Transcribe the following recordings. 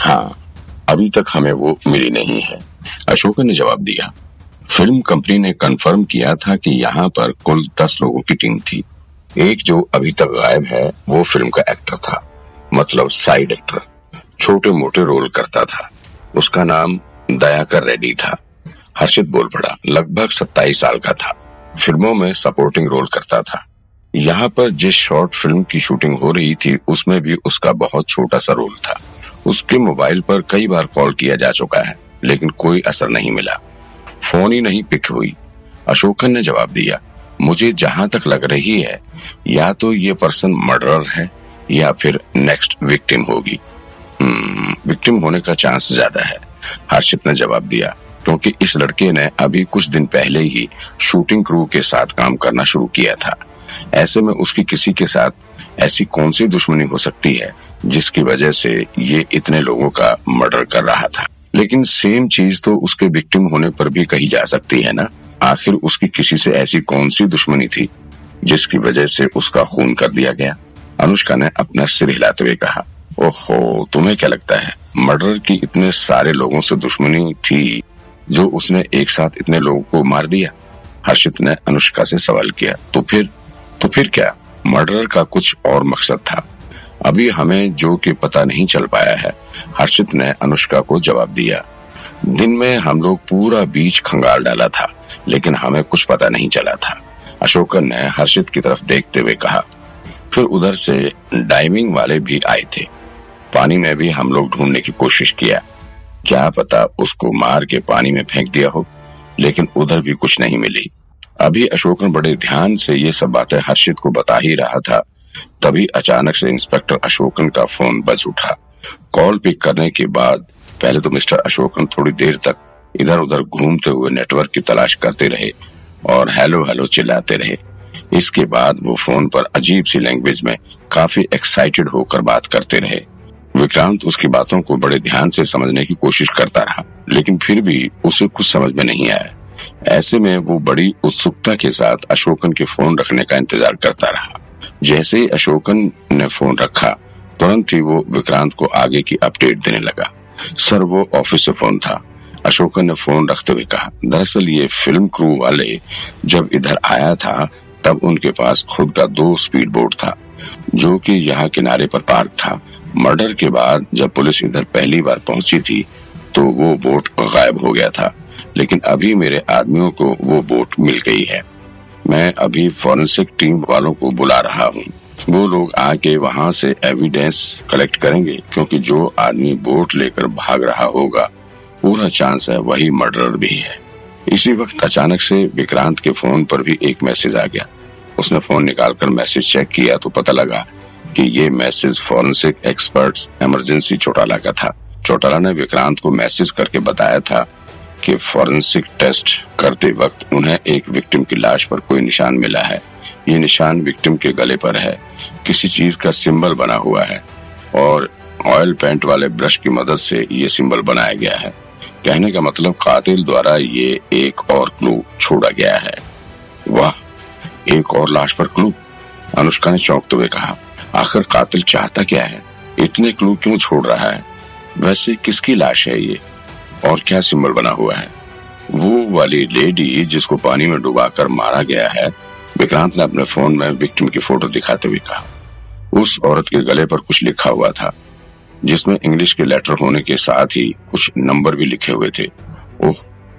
हाँ अभी तक हमें वो मिली नहीं है। अशोकन ने जवाब दिया, फ़िल्म कंपनी ने कंफर्म किया था कि यहाँ पर कुल दस लोगों की टीम थी। एक जो अभी तक गायब है, वो फ़िल्म का एक्टर था मतलब साइड एक्टर छोटे मोटे रोल करता था। उसका नाम दयाकर रेड्डी था। हर्षित बोल पड़ा लगभग सत्ताईस साल का था। फ़िल्मों में सपोर्टिंग रोल करता था। यहाँ पर जिस शॉर्ट फ़िल्म की शूटिंग हो रही थी, उसमें भी उसका बहुत छोटा सा रोल था। उसके मोबाइल पर कई बार कॉल किया जा चुका है लेकिन कोई असर नहीं मिला। फ़ोन ही नहीं पिक हुई। अशोकन ने जवाब दिया मुझे जहाँ तक लग रही है या तो ये पर्सन मर्डरर है या फिर नेक्स्ट विक्टिम होगी। विक्टिम हम्म, होने का चांस ज़्यादा है हर्षित ने जवाब दिया क्योंकि इस लड़के ने अभी कुछ दिन पहले ही शूटिंग क्रू के साथ काम करना शुरू किया था। ऐसे में उसकी किसी के साथ ऐसी कौन सी दुश्मनी हो सकती है जिसकी वजह से ये इतने लोगों का मर्डर कर रहा था। लेकिन सेम चीज़ तो उसके विक्टिम होने पर भी कही जा सकती है ना? आखिर उसकी किसी से ऐसी कौन सी दुश्मनी थी, जिसकी वजह से उसका खून कर दिया गया? अनुष्का ने अपना सिर हिलाते हुए कहा, ओहो, तुम्हें क्या लगता है? मर्डर की इतने सारे लोगों से दुश्मनी थी, जो उसने एक साथ इतने लोगों को मार दिया? हर्षित ने अनुष्का से सवाल किया तो फिर तो फिर क्या? मर्डर का कुछ और मकसद था? अभी हमें जो कि पता नहीं चल पाया है, हर्षित ने अनुष्का को जवाब दिया। दिन में हम लोग पूरा बीच खंगाल डाला था, लेकिन हमें कुछ पता नहीं चला था। अशोकन ने हर्षित की तरफ़ देखते हुए कहा, फिर उधर से डाइविंग वाले भी आए थे। पानी में भी हम लोग ढूँढने की कोशिश किया। क्या पता उसको मार के पानी में फेंक दिया हो, लेकिन उधर भी कुछ नहीं मिली। अभी अशोकन बड़े ध्यान से ये सब बातें हर्षित को बता ही रहा था। तभी अचानक से इंस्पेक्टर अशोकन का फ़ोन बज उठा। कॉल पिक करने के बाद, पहले तो मिस्टर अशोकन थोड़ी देर तक इधर उधर घूमते हुए नेटवर्क की तलाश करते रहे और हेलो हेलो चिल्लाते रहे। इसके बाद वो फ़ोन पर अजीब सी लैंग्वेज में काफ़ी एक्साइटेड होकर बात करते रहे। विक्रांत उसकी बातों को बड़े ध्यान से समझने की कोशिश करता रहा, लेकिन फिर भी उसे कुछ समझ में नहीं आया। ऐसे में वो बड़ी उत्सुकता के साथ अशोकन के फ़ोन रखने का इंतज़ार करता रहा। जैसे ही अशोकन ने फ़ोन रखा, तुरंत ही वो विक्रांत को आगे की अपडेट देने लगा। सर, वो ऑफ़िस से फ़ोन था। अशोकन ने फ़ोन रखते हुए कहा, दरअसल ये फ़िल्म क्रू वाले जब इधर आया था, तब उनके पास खुद का दो स्पीड बोट था, जो कि यहाँ किनारे पर पार्क था। मर्डर के बाद जब पुलिस इधर पहली बार पहुँची थी तो वो बोट गायब हो गया था। लेकिन अभी मेरे आदमियों को वो बोट मिल गई है। मैं अभी फॉरेंसिक टीम वालों को बुला रहा हूँ। वो लोग आके वहाँ से एविडेंस कलेक्ट करेंगे, क्योंकि जो आदमी बोट लेकर भाग रहा होगा, पूरा चांस है वही मर्डर भी है। इसी वक्त अचानक से विक्रांत के फ़ोन पर भी एक मैसेज आ गया। उसने फ़ोन निकालकर मैसेज चेक किया तो पता लगा कि ये message forensic experts emergency Chautala का था। चौटाला ने विक्रांत को मैसेज करके बताया था कि फॉरेंसिक टेस्ट करते वक्त उन्हें एक विक्टिम की लाश पर कोई निशान मिला है। ये निशान विक्टिम के गले पर है। किसी चीज़ का सिंबल बना हुआ है और ऑयल पेंट वाले ब्रश की मदद से ये सिंबल बनाया गया है। कहने का मतलब कातिल द्वारा ये एक और क्लू छोड़ा गया है। वाह, एक और लाश पर क्लू अनुष्का ने चौंकते हुए कहा, आखिर कातिल चाहता क्या है? इतने क्लू क्यों छोड़ रहा है? वैसे किसकी लाश है ये? और क्या सिंबल बना हुआ है? वो वाली लेडी जिसको पानी में डुबाकर मारा गया है, विक्रांत ने अपने फ़ोन में विक्टिम की फ़ोटो दिखाते हुए कहा। उस औरत के गले पर कुछ लिखा हुआ था, जिसमें इंग्लिश के लेटर होने के साथ ही कुछ नंबर भी लिखे हुए थे। ओह,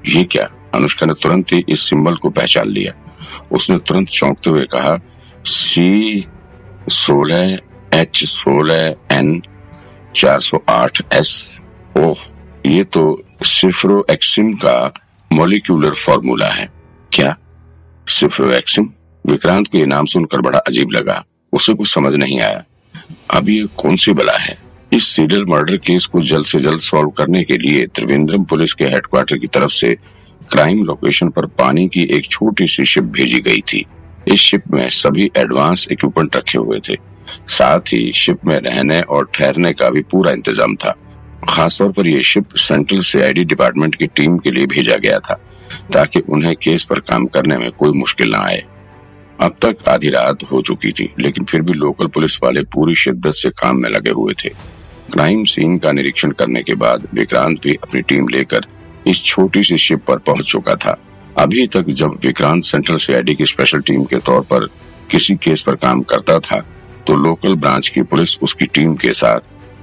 ये क्या? अनुष्का ने तुरंत ही इस सिंबल को पहचान लिया। उसने तुरंत चौंकते हुए कहा, सी सोलह एच सोलह एन चार सौ आठ एस। ओह ये तो सिफ्रो एक्सिम का मोलिकुलर फॉर्मूला है। क्या? सिफ्रो एक्सिम विक्रांत को नाम सुनकर बड़ा अजीब लगा। उसे कुछ समझ नहीं आया। अब ये कौन सी बला है? इस सीरियल मर्डर केस को जल्द से जल्द सॉल्व करने के लिए त्रिवेंद्रम पुलिस के हेडक्वार्टर की तरफ़ से क्राइम लोकेशन पर पानी की एक छोटी सी शिप भेजी गई थी। इस शिप में सभी एडवांस इक्विपमेंट रखे हुए थे। साथ ही शिप में रहने और ठहरने का भी पूरा इंतज़ाम था। खासतौर पर यह शिप सेंट्रल सीआईडी डिपार्टमेंट की टीम के लिए भेजा गया था, ताकि उन्हें केस पर काम करने में कोई मुश्किल न आए। अब तक आधी रात हो चुकी थी, लेकिन फिर भी लोकल पुलिस वाले पूरी शिद्दत से काम में लगे हुए थे। क्राइम सीन का निरीक्षण करने के बाद विक्रांत भी अपनी टीम लेकर इस छोटी सी शिप पर पहुँच चुका था। अभी तक जब विक्रांत सेंट्रल सीआईडी की स्पेशल टीम के तौर पर किसी केस पर काम करता था तो लोकल ब्रांच की पुलिस उसकी टीम के साथ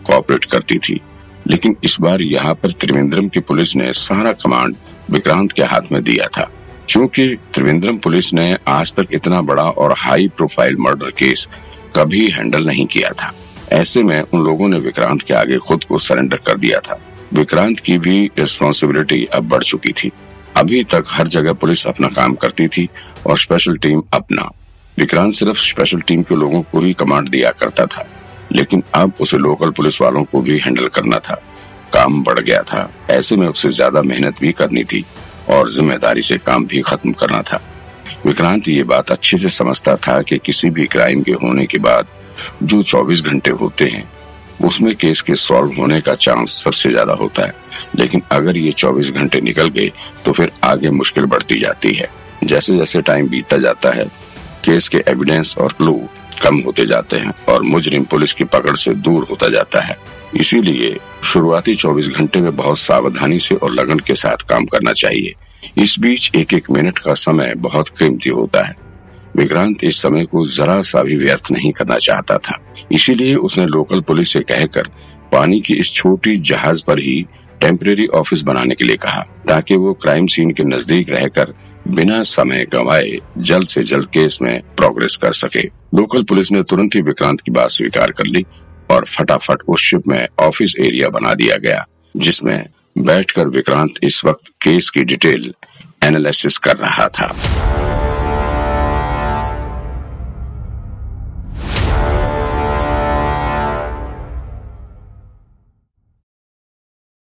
कोऑपरेट करती थी। लेकिन इस बार यहाँ पर त्रिवेंद्रम की पुलिस ने सारा कमांड विक्रांत के हाथ में दिया था। क्योंकि त्रिवेंद्रम पुलिस ने आज तक इतना बड़ा और हाई प्रोफ़ाइल मर्डर केस कभी हैंडल नहीं किया था। ऐसे में उन लोगों ने विक्रांत के आगे खुद को सरेंडर कर दिया था। विक्रांत की भी रिस्पॉन्सिबिलिटी अब बढ़ चुकी थी। अभी तक हर जगह पुलिस अपना काम करती थी और स्पेशल टीम अपना। विक्रांत सिर्फ़ स्पेशल टीम के लोगों को ही कमांड दिया करता था। लेकिन अब उसे लोकल पुलिस वालों को भी हैंडल करना था। काम बढ़ गया था। ऐसे में उसे ज़्यादा मेहनत भी करनी थी और ज़िम्मेदारी से काम भी खत्म करना था। विक्रांत ये बात अच्छे से समझता था कि किसी भी क्राइम के होने के बाद जो 24 घंटे होते हैं, उसमें केस के सॉल्व होने का चांस सबसे ज़्यादा होता है। लेकिन अगर ये 24 घंटे निकल गए तो फिर आगे मुश्किल बढ़ती जाती है। जैसे जैसे टाइम बीतता जाता है केस के एविडेंस और क्लू कम होते जाते हैं और मुजरिम पुलिस की पकड़ से दूर होता जाता है। इसीलिए शुरुआती 24 घंटे में बहुत सावधानी से और लगन के साथ काम करना चाहिए। इस बीच एक एक मिनट का समय बहुत कीमती होता है। विक्रांत इस समय को जरा सा भी व्यर्थ नहीं करना चाहता था। इसीलिए उसने लोकल पुलिस से कहकर पानी की इस छोटी जहाज़ पर ही टेम्परेरी ऑफ़िस बनाने के लिए कहा, ताकि वो क्राइम सीन के नज़दीक रहकर बिना समय गंवाए जल्द से जल्द केस में प्रोग्रेस कर सके। लोकल पुलिस ने तुरंत ही विक्रांत की बात स्वीकार कर ली और फटाफट उस शिप में ऑफ़िस एरिया बना दिया गया, जिसमें बैठकर विक्रांत इस वक्त केस की डिटेल एनालिसिस कर रहा था।